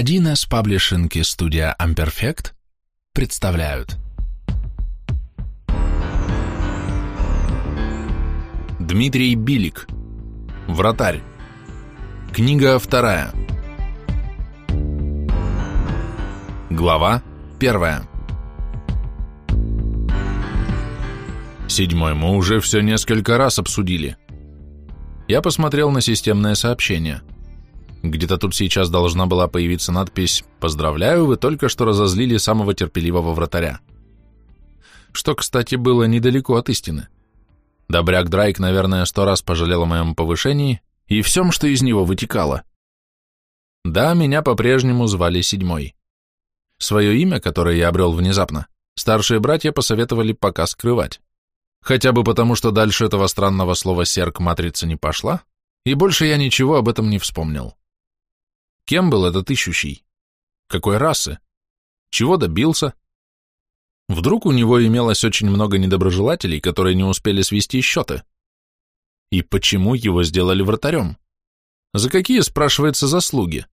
1С Паблишинг и студия Amperfect представляют. Дмитрий Билик. Вратарь. Книга вторая. Глава первая. Седьмой мы уже все несколько раз обсудили. Я посмотрел на системное сообщение – где-то тут сейчас должна была появиться надпись «Поздравляю, вы только что разозлили самого терпеливого вратаря». Что, кстати, было недалеко от истины. Добряк Драйк, наверное, сто раз пожалел о моем повышении и всем, что из него вытекало. Да, меня по-прежнему звали Седьмой. Свое имя, которое я обрел внезапно, старшие братья посоветовали пока скрывать. Хотя бы потому, что дальше этого странного слова «серк» матрица не пошла, и больше я ничего об этом не вспомнил. Кем был этот ищущий? Какой расы? Чего добился? Вдруг у него имелось очень много недоброжелателей, которые не успели свести счеты? И почему его сделали вратарем? За какие, спрашивается, заслуги?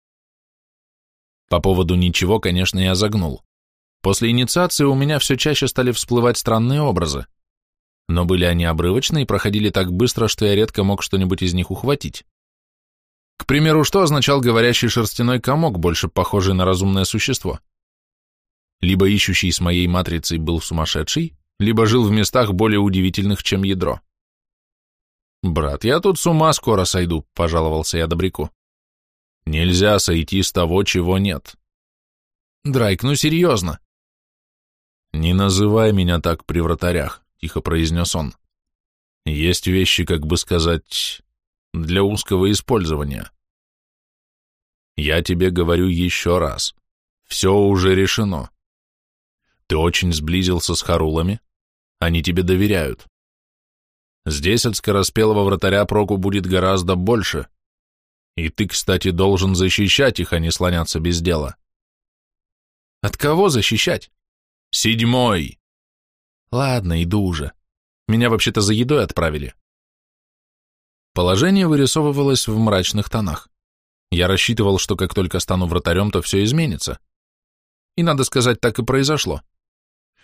По поводу ничего, конечно, я загнул. После инициации у меня все чаще стали всплывать странные образы. Но были они обрывочные и проходили так быстро, что я редко мог что-нибудь из них ухватить. К примеру, что означал говорящий шерстяной комок, больше похожий на разумное существо? Либо ищущий с моей матрицей был сумасшедший, либо жил в местах более удивительных, чем ядро. «Брат, я тут с ума скоро сойду», — пожаловался я Добряку. «Нельзя сойти с того, чего нет». «Драйк, ну серьезно». «Не называй меня так при вратарях», — тихо произнес он. «Есть вещи, как бы сказать, для узкого использования. Я тебе говорю еще раз. Все уже решено. Ты очень сблизился с Харулами, они тебе доверяют. Здесь от скороспелого вратаря проку будет гораздо больше. И ты, кстати, должен защищать их, а не слоняться без дела. От кого защищать? Седьмой. Ладно, иду уже. Меня вообще-то за едой отправили. Положение вырисовывалось в мрачных тонах. Я рассчитывал, что как только стану вратарем, то все изменится. И, надо сказать, так и произошло.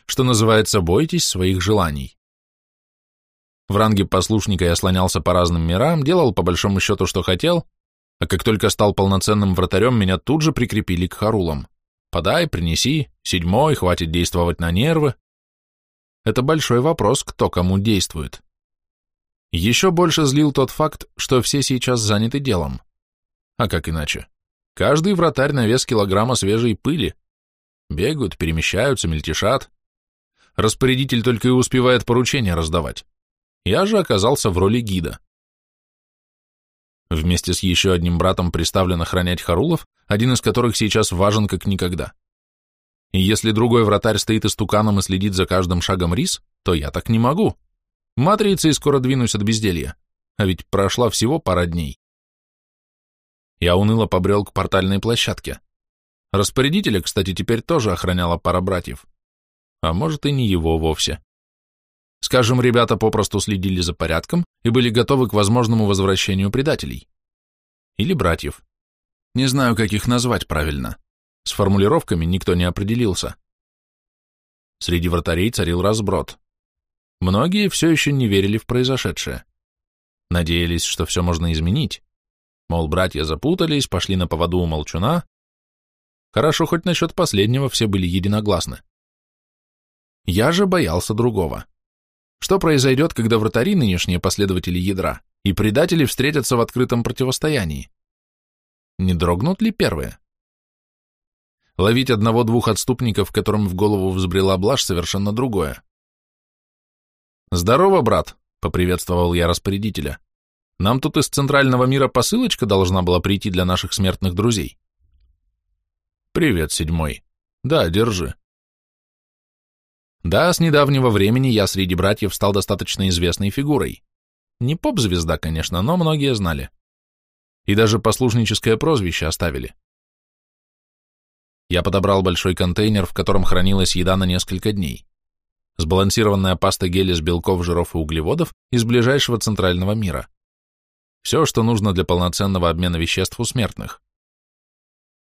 Что называется, бойтесь своих желаний. В ранге послушника я слонялся по разным мирам, делал по большому счету, что хотел, а как только стал полноценным вратарем, меня тут же прикрепили к харулам. Подай, принеси, седьмой, хватит действовать на нервы. Это большой вопрос, кто кому действует. Еще больше злил тот факт, что все сейчас заняты делом. А как иначе? Каждый вратарь на вес килограмма свежей пыли. Бегают, перемещаются, мельтешат. Распорядитель только и успевает поручения раздавать. Я же оказался в роли гида. Вместе с еще одним братом приставлен охранять Харулов, один из которых сейчас важен как никогда. И если другой вратарь стоит истуканом и следит за каждым шагом рис, то я так не могу. Матрицей скоро двинусь от безделья, а ведь прошла всего пара дней. Я уныло побрел к портальной площадке. Распорядителя, кстати, теперь тоже охраняла пара братьев. А может и не его вовсе. Скажем, ребята попросту следили за порядком и были готовы к возможному возвращению предателей. Или братьев. Не знаю, как их назвать правильно. С формулировками никто не определился. Среди вратарей царил разброд. Многие все еще не верили в произошедшее. Надеялись, что все можно изменить. Мол, братья запутались, пошли на поводу у молчуна. Хорошо, хоть насчет последнего все были единогласны. Я же боялся другого. Что произойдет, когда вратари, нынешние последователи ядра, и предатели встретятся в открытом противостоянии? Не дрогнут ли первые? Ловить одного-двух отступников, которым в голову взбрела блажь, совершенно другое. «Здорово, брат», — поприветствовал я распорядителя. «Нам тут из центрального мира посылочка должна была прийти для наших смертных друзей». «Привет, седьмой. Да, держи». Да, с недавнего времени я среди братьев стал достаточно известной фигурой. Не поп-звезда, конечно, но многие знали. И даже послушническое прозвище оставили. Я подобрал большой контейнер, в котором хранилась еда на несколько дней сбалансированная паста геля из белков, жиров и углеводов из ближайшего центрального мира. Все, что нужно для полноценного обмена веществ у смертных.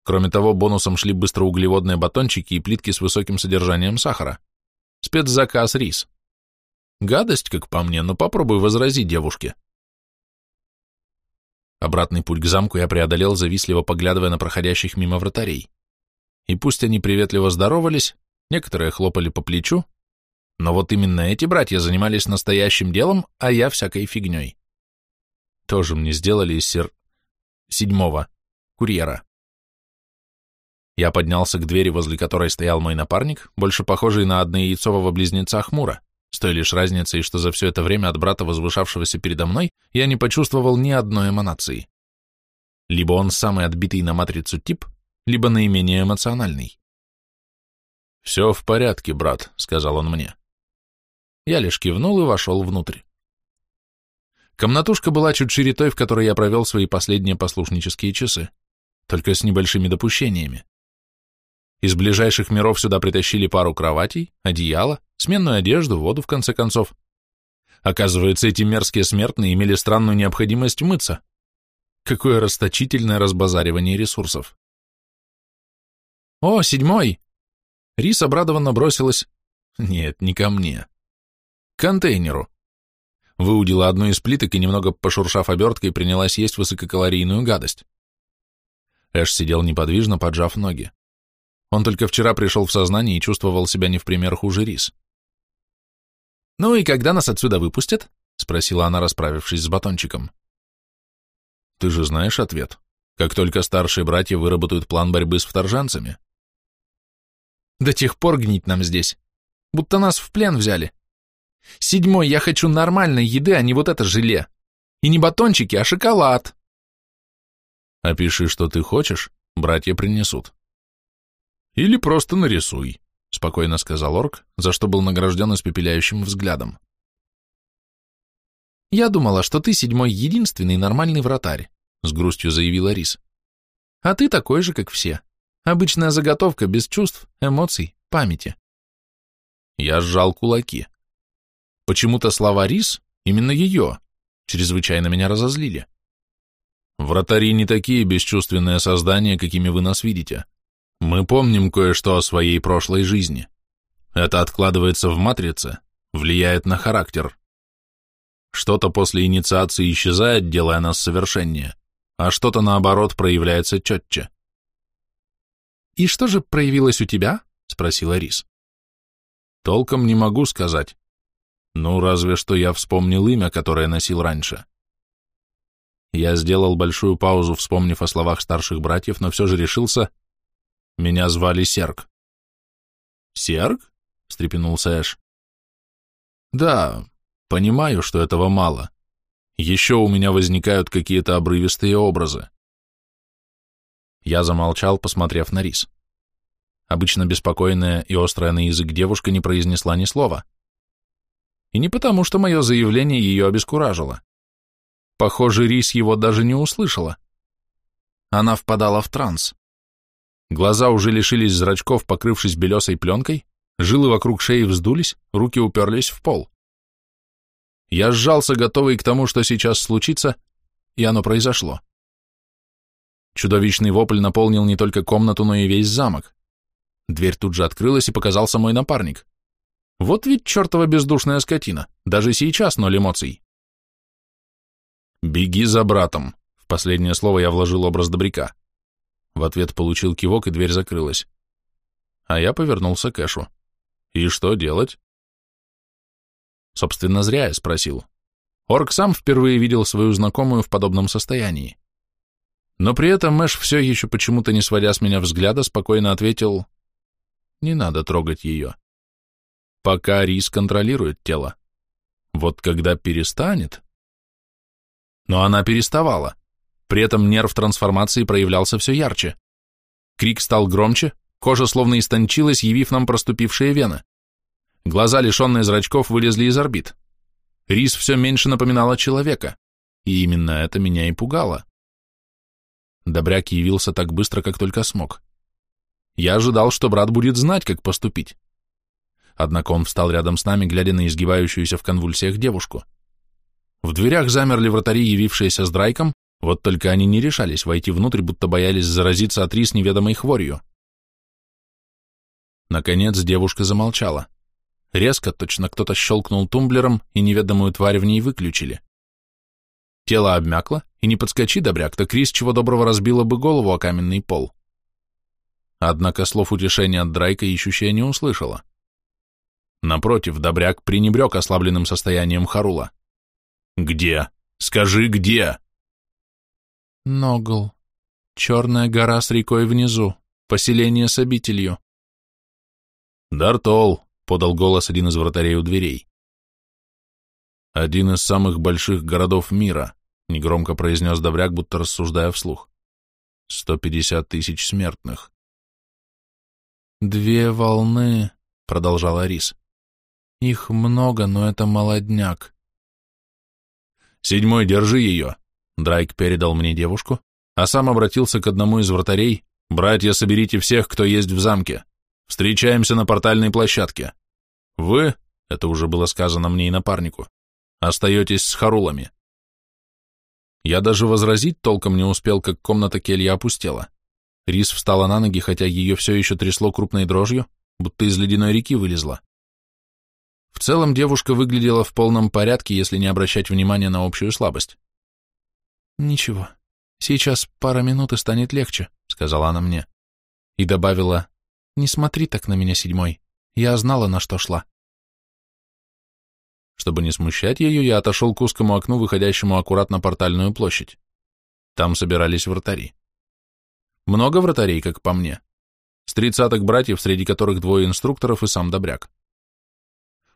Кроме того, бонусом шли быстроуглеводные батончики и плитки с высоким содержанием сахара. Спецзаказ рис. Гадость, как по мне, но попробуй возрази девушке. Обратный путь к замку я преодолел, завистливо поглядывая на проходящих мимо вратарей. И пусть они приветливо здоровались, некоторые хлопали по плечу, но вот именно эти братья занимались настоящим делом, а я всякой фигней. Тоже мне сделали из сер... седьмого курьера. Я поднялся к двери, возле которой стоял мой напарник, больше похожий на однояйцового близнеца Хмура, с той лишь разницей, что за все это время от брата, возвышавшегося передо мной, я не почувствовал ни одной эманации. Либо он самый отбитый на матрицу тип, либо наименее эмоциональный. «Все в порядке, брат», — сказал он мне. Я лишь кивнул и вошел внутрь. Комнатушка была чуть шире той, в которой я провел свои последние послушнические часы, только с небольшими допущениями. Из ближайших миров сюда притащили пару кроватей, одеяло, сменную одежду, воду, в конце концов. Оказывается, эти мерзкие смертные имели странную необходимость мыться. Какое расточительное разбазаривание ресурсов. «О, седьмой!» Рис обрадованно бросилась... Нет, не ко мне. Контейнеру. Выудила одну из плиток и, немного пошуршав оберткой, принялась есть высококалорийную гадость. Эш сидел неподвижно, поджав ноги. Он только вчера пришел в сознание и чувствовал себя не в пример хуже Рис. «Ну и когда нас отсюда выпустят?» — спросила она, расправившись с батончиком. «Ты же знаешь ответ. Как только старшие братья выработают план борьбы с вторженцами». «До тех пор гнить нам здесь. Будто нас в плен взяли. Седьмой, я хочу нормальной еды, а не вот это желе. И не батончики, а шоколад». «Опиши, что ты хочешь, братья принесут», «Или просто нарисуй», — спокойно сказал орк, за что был награжден испепеляющим взглядом. «Я думала, что ты седьмой единственный нормальный вратарь», — с грустью заявила Рис. «А ты такой же, как все. Обычная заготовка без чувств, эмоций, памяти». Я сжал кулаки. Почему-то слова Рис, именно ее, чрезвычайно меня разозлили. Вратари не такие бесчувственные создания, какими вы нас видите. Мы помним кое-что о своей прошлой жизни. Это откладывается в матрице, влияет на характер. Что-то после инициации исчезает, делая нас совершеннее, а что-то, наоборот, проявляется четче. «И что же проявилось у тебя?» — спросила Рис. «Толком не могу сказать. Ну, разве что я вспомнил имя, которое носил раньше». Я сделал большую паузу, вспомнив о словах старших братьев, но все же решился — меня звали Серг. Серг? встрепенулся Эш. Да, понимаю, что этого мало. Еще у меня возникают какие-то обрывистые образы. Я замолчал, посмотрев на Рис. Обычно беспокойная и острая на язык девушка не произнесла ни слова. И не потому, что мое заявление ее обескуражило. Похоже, Рис его даже не услышала. Она впадала в транс. Глаза уже лишились зрачков, покрывшись белесой пленкой, жилы вокруг шеи вздулись, руки уперлись в пол. Я сжался, готовый к тому, что сейчас случится, и оно произошло. Чудовищный вопль наполнил не только комнату, но и весь замок. Дверь тут же открылась, и показался мой напарник. Вот ведь чертова бездушная скотина, даже сейчас ноль эмоций. «Беги за братом», — в последнее слово я вложил образ добряка. В ответ получил кивок, и дверь закрылась. А я повернулся к Эшу. «И что делать?» Собственно, зря я спросил. Орк сам впервые видел свою знакомую в подобном состоянии. Но при этом Эш все еще почему-то, не сводя с меня взгляда, спокойно ответил, «Не надо трогать ее. Пока Рис контролирует тело. Вот когда перестанет...» Но она переставала. При этом нерв трансформации проявлялся все ярче. Крик стал громче, кожа словно истончилась, явив нам проступившие вены. Глаза, лишенные зрачков, вылезли из орбит. Рис все меньше напоминала человека, и именно это меня и пугало. Добряк явился так быстро, как только смог. Я ожидал, что брат будет знать, как поступить. Однако он встал рядом с нами, глядя на изгибающуюся в конвульсиях девушку. В дверях замерли вратари, явившиеся с Драйком, Вот только они не решались войти внутрь, будто боялись заразиться от рис неведомой хворью. Наконец девушка замолчала. Резко, точно кто-то щелкнул тумблером, и неведомую тварь в ней выключили. Тело обмякло, и не подскочи, добряк, то Крис чего доброго разбила бы голову о каменный пол. Однако слов утешения от Драйка ищущая не услышала. Напротив, добряк пренебрег ослабленным состоянием Харула. «Где? Скажи, где?» «Ногл. Черная гора с рекой внизу. Поселение с обителью». «Дартол», — подал голос один из вратарей у дверей. «Один из самых больших городов мира», — негромко произнес Добряк, будто рассуждая вслух. «Сто пятьдесят тысяч смертных». «Две волны», — продолжал Арис. «Их много, но это молодняк». «Седьмой, держи ее!» Драйк передал мне девушку, а сам обратился к одному из вратарей. «Братья, соберите всех, кто есть в замке. Встречаемся на портальной площадке. Вы, это уже было сказано мне и напарнику, остаетесь с харулами». Я даже возразить толком не успел, как комната келья опустела. Рис встала на ноги, хотя ее все еще трясло крупной дрожью, будто из ледяной реки вылезла. В целом девушка выглядела в полном порядке, если не обращать внимания на общую слабость. «Ничего, сейчас пара минут и станет легче», — сказала она мне. И добавила, «Не смотри так на меня, седьмой, я знала, на что шла». Чтобы не смущать ее, я отошел к узкому окну, выходящему аккуратно портальную площадь. Там собирались вратари. Много вратарей, как по мне. С тридцаток братьев, среди которых двое инструкторов и сам Добряк.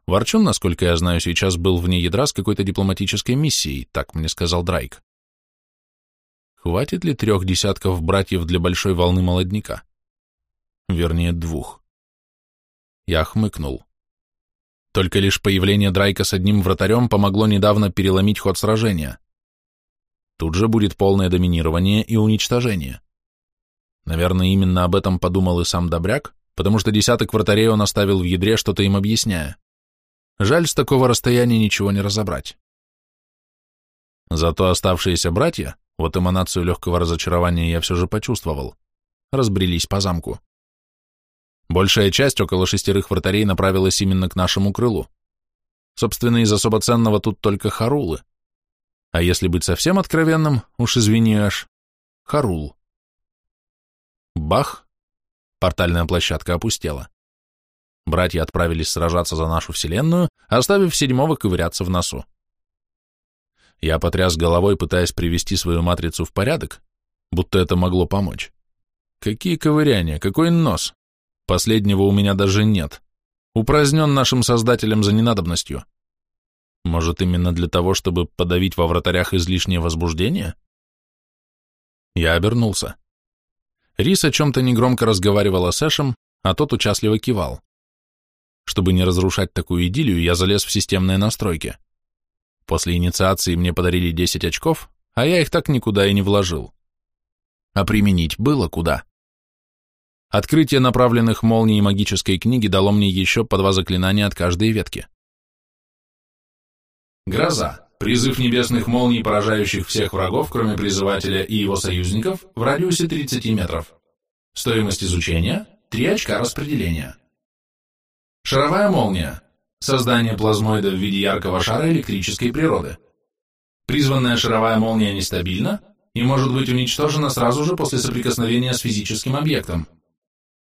Ворчун, насколько я знаю, сейчас был вне ядра с какой-то дипломатической миссией, так мне сказал Драйк. Хватит ли трех десятков братьев для большой волны молодняка? Вернее, двух. Я хмыкнул. Только лишь появление Драйка с одним вратарем помогло недавно переломить ход сражения. Тут же будет полное доминирование и уничтожение. Наверное, именно об этом подумал и сам Добряк, потому что десяток вратарей он оставил в ядре, что-то им объясняя. Жаль, с такого расстояния ничего не разобрать. Зато оставшиеся братья, вот эманацию легкого разочарования я все же почувствовал, разбрелись по замку. Большая часть, около шестерых вратарей, направилась именно к нашему крылу. Собственно, из особо ценного тут только харулы. А если быть совсем откровенным, уж извини аж, харул. Бах! Портальная площадка опустела. Братья отправились сражаться за нашу вселенную, оставив седьмого ковыряться в носу. Я потряс головой, пытаясь привести свою матрицу в порядок, будто это могло помочь. Какие ковыряния, какой нос? Последнего у меня даже нет. Упразднен нашим создателем за ненадобностью. Может, именно для того, чтобы подавить во вратарях излишнее возбуждение? Я обернулся. Рис о чем-то негромко разговаривала с Эшем, а тот участливо кивал. Чтобы не разрушать такую идиллию, я залез в системные настройки. После инициации мне подарили 10 очков, а я их так никуда и не вложил. А применить было куда. Открытие направленных молний магической книги дало мне еще по два заклинания от каждой ветки. Гроза. Призыв небесных молний, поражающих всех врагов, кроме призывателя и его союзников, в радиусе 30 метров. Стоимость изучения – 3 очка распределения. Шаровая молния. Создание плазмоида в виде яркого шара электрической природы. Призванная шаровая молния нестабильна и может быть уничтожена сразу же после соприкосновения с физическим объектом.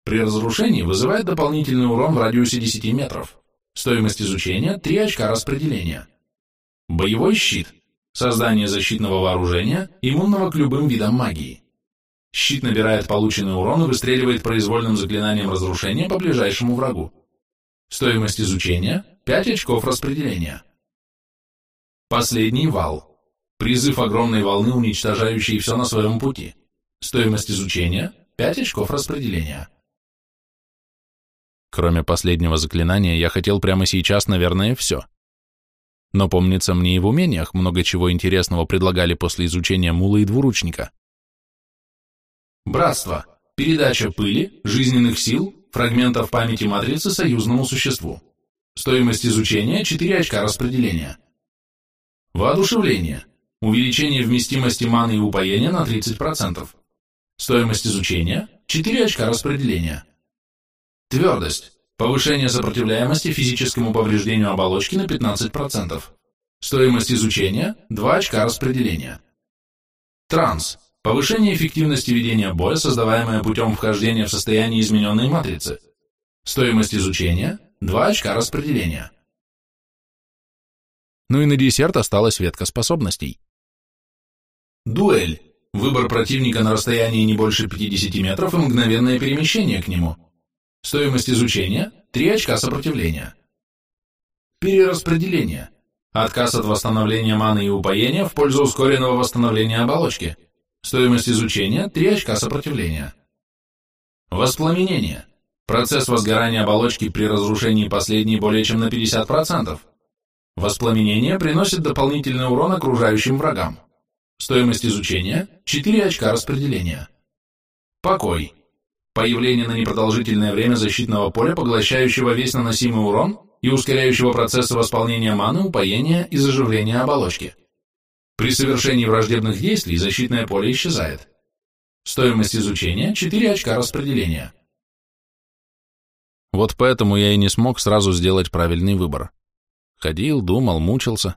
При разрушении вызывает дополнительный урон в радиусе 10 метров. Стоимость изучения – 3 очка распределения. Боевой щит. Создание защитного вооружения, иммунного к любым видам магии. Щит набирает полученный урон и выстреливает произвольным заклинанием разрушения по ближайшему врагу. Стоимость изучения – 5 очков распределения. Последний вал. Призыв огромной волны, уничтожающей все на своем пути. Стоимость изучения – 5 очков распределения. Кроме последнего заклинания, я хотел прямо сейчас, наверное, все – но, помнится, мне и в умениях много чего интересного предлагали после изучения мула и двуручника. Братство. Передача пыли, жизненных сил, фрагментов памяти матрицы союзному существу. Стоимость изучения – 4 очка распределения. Воодушевление. Увеличение вместимости маны и упоения на 30%. Стоимость изучения – 4 очка распределения. Твердость. Повышение сопротивляемости физическому повреждению оболочки на 15%. Стоимость изучения – 2 очка распределения. Транс. Повышение эффективности ведения боя, создаваемое путем вхождения в состояние измененной матрицы. Стоимость изучения – 2 очка распределения. Ну и на десерт осталась ветка способностей. Дуэль. Выбор противника на расстоянии не больше 50 метров и мгновенное перемещение к нему. Стоимость изучения – 3 очка сопротивления. Перераспределение. Отказ от восстановления маны и упоения в пользу ускоренного восстановления оболочки. Стоимость изучения – 3 очка сопротивления. Воспламенение. Процесс возгорания оболочки при разрушении последней более чем на 50%. Воспламенение приносит дополнительный урон окружающим врагам. Стоимость изучения – 4 очка распределения. Покой. Появление на непродолжительное время защитного поля, поглощающего весь наносимый урон и ускоряющего процессы восполнения маны, упоения и заживления оболочки. При совершении враждебных действий защитное поле исчезает. Стоимость изучения – 4 очка распределения. Вот поэтому я и не смог сразу сделать правильный выбор. Ходил, думал, мучился.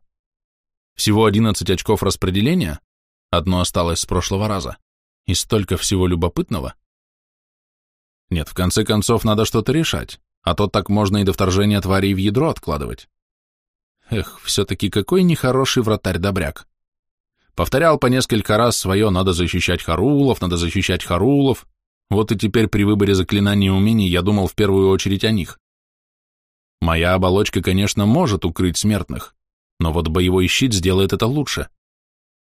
Всего 11 очков распределения, Одно осталось с прошлого раза. И столько всего любопытного. Нет, в конце концов, надо что-то решать, а то так можно и до вторжения тварей в ядро откладывать. Эх, все-таки какой нехороший вратарь-добряк. Повторял по несколько раз свое «надо защищать Харулов, надо защищать Харулов», вот и теперь при выборе заклинаний и умений я думал в первую очередь о них. Моя оболочка, конечно, может укрыть смертных, но вот боевой щит сделает это лучше.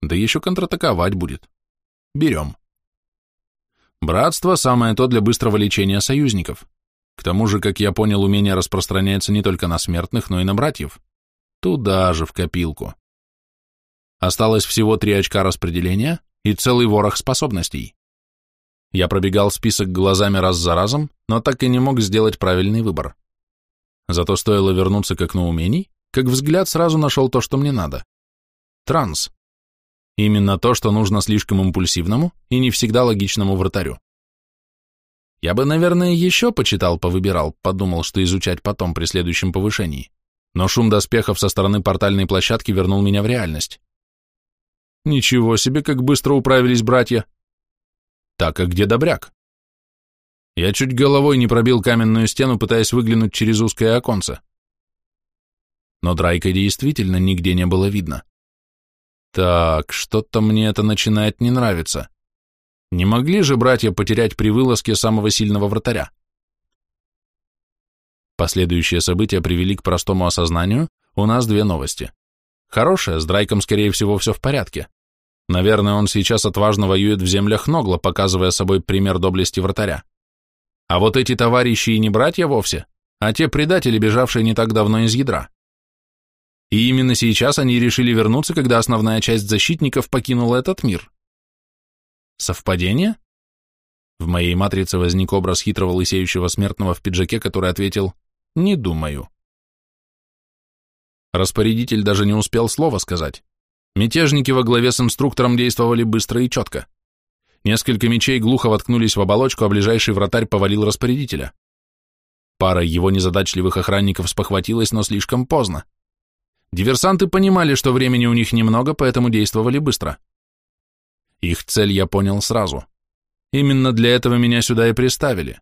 Да еще контратаковать будет. Берем. Братство – самое то для быстрого лечения союзников. К тому же, как я понял, умение распространяется не только на смертных, но и на братьев. Туда же, в копилку. Осталось всего три очка распределения и целый ворох способностей. Я пробегал список глазами раз за разом, но так и не мог сделать правильный выбор. Зато стоило вернуться к окну умений, как взгляд сразу нашел то, что мне надо. Транс. Именно то, что нужно слишком импульсивному и не всегда логичному вратарю. Я бы, наверное, еще почитал, повыбирал, подумал, что изучать потом при следующем повышении. Но шум доспехов со стороны портальной площадки вернул меня в реальность. Ничего себе, как быстро управились братья. Так, а где добряк? Я чуть головой не пробил каменную стену, пытаясь выглянуть через узкое оконце. Но Драйка действительно нигде не было видно. Так, что-то мне это начинает не нравиться. Не могли же братья потерять при вылазке самого сильного вратаря? Последующие события привели к простому осознанию, у нас две новости. Хорошая, с Драйком, скорее всего, все в порядке. Наверное, он сейчас отважно воюет в землях Ногла, показывая собой пример доблести вратаря. А вот эти товарищи и не братья вовсе, а те предатели, бежавшие не так давно из ядра. И именно сейчас они решили вернуться, когда основная часть защитников покинула этот мир. Совпадение? В моей матрице возник образ хитрого лысеющего смертного в пиджаке, который ответил «Не думаю». Распорядитель даже не успел слова сказать. Мятежники во главе с инструктором действовали быстро и четко. Несколько мечей глухо воткнулись в оболочку, а ближайший вратарь повалил распорядителя. Пара его незадачливых охранников спохватилась, но слишком поздно. Диверсанты понимали, что времени у них немного, поэтому действовали быстро. Их цель я понял сразу. Именно для этого меня сюда и приставили.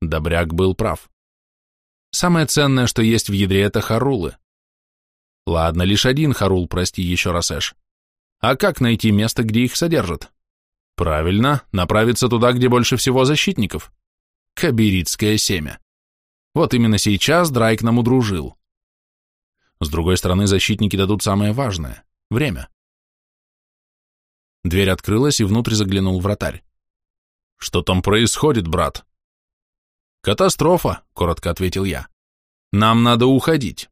Добряк был прав. Самое ценное, что есть в ядре, это харулы. Ладно, лишь один харул, прости еще раз, Эш. А как найти место, где их содержат? Правильно, направиться туда, где больше всего защитников. Кабиритское семя. Вот именно сейчас Драйк нам удружил. С другой стороны, защитники дадут самое важное — время. Дверь открылась, и внутрь заглянул вратарь. «Что там происходит, брат?» «Катастрофа», — коротко ответил я. «Нам надо уходить».